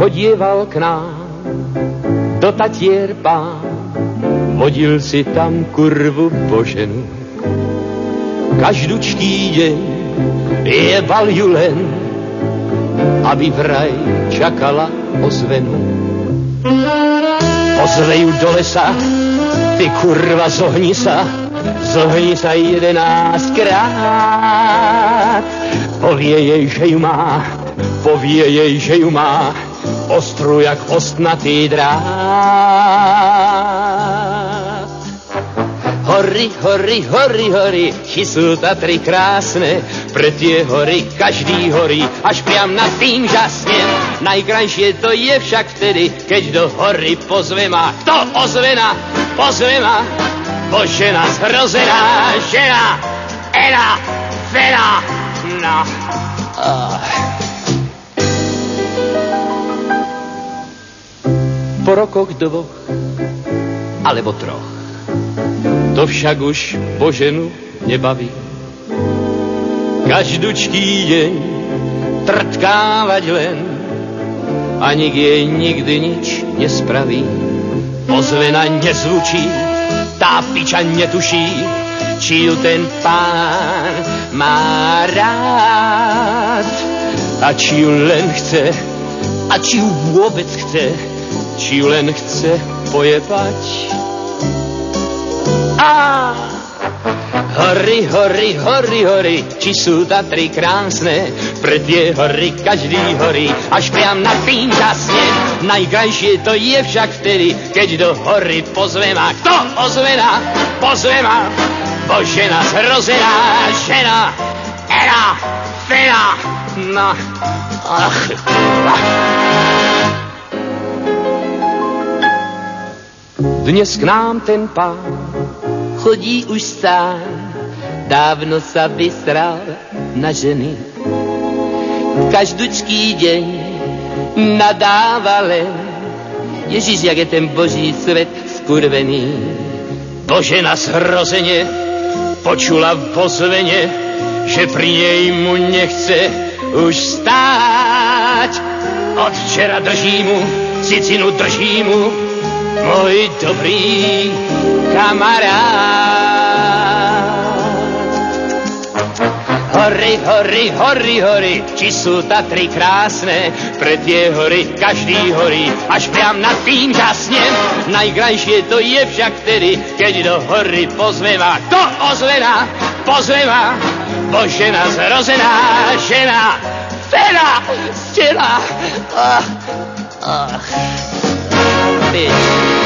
chodíval k nám do Tatier pán, vodil si tam kurvu boženu. Každučký deň jebal ju len, aby vraj čakala ozvenu. Pozve ju do lesa, ty kurva zohni sa, zohni sa jedenáctkrát. Povie jej, že ju má, povie jej, že ju má, ostru jak ostnatý drát. Hory, hory, hory, hory, sú Tatry krásne, pre tie hory každý horí, až priam nad tým žasne. Najkrajšie to je však vtedy, keď do hory pozve ma, kto ozvena, pozve ma, božena zhrozená žena, Ena, Fena, no. Oh. Rokoch dvoch alebo troch. To však už Boženu nebaví. Každučký deň trtkávať len a nik jej nikdy nič nespraví. Ozvena nezvučí, tá piča netuší, či ju ten pán má rád. A či ju len chce, a či ju vôbec chce, či len chce pojebať. A hory, hory, hory, hory, či sú Tatry krásne, pre tie hory každý horí, až priam na tým žasne. Najkrajšie to je však vtedy, keď do hory pozve ma, kto ozvena, pozve ma, božena zrozená žena, era, fena, no, ach, ach. Dnes k nám ten pán chodí už sám, dávno sa vysral na ženy. Každučký deň nadáva len, Ježíš, jak je ten boží svet skurvený. Bože na zrozeně počula v ozvene, že pri nej mu nechce už stáť. Od včera drží mu, cicinu drží mu, můj dobrý kamarád. Hory, hory, hory, hory, či sú Tatry krásne, pre tie hory každý horí, až priam nad tým žasne. Najkrajšie to je však vtedy, keď do hory pozveva, to ozvena, pozveva, božena zrozená žena, fena, stena, ach, ach, beijo.